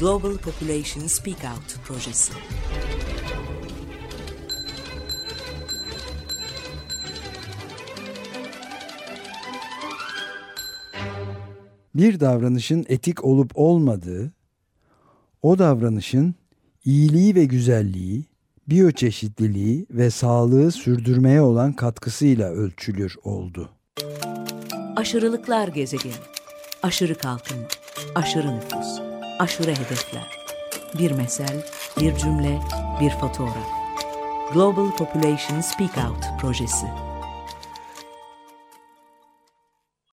Global Population Speak Out projesi. Bir davranışın etik olup olmadığı, o davranışın iyiliği ve güzelliği, biyoçeşitliliği ve sağlığı sürdürmeye olan katkısıyla ölçülür oldu. Aşırılıklar gezegeni. Aşırı kalkınma, aşırı nüfus, aşırı hedefler. Bir mesel, bir cümle, bir fotoğraf. Global Population Speak Out projesi.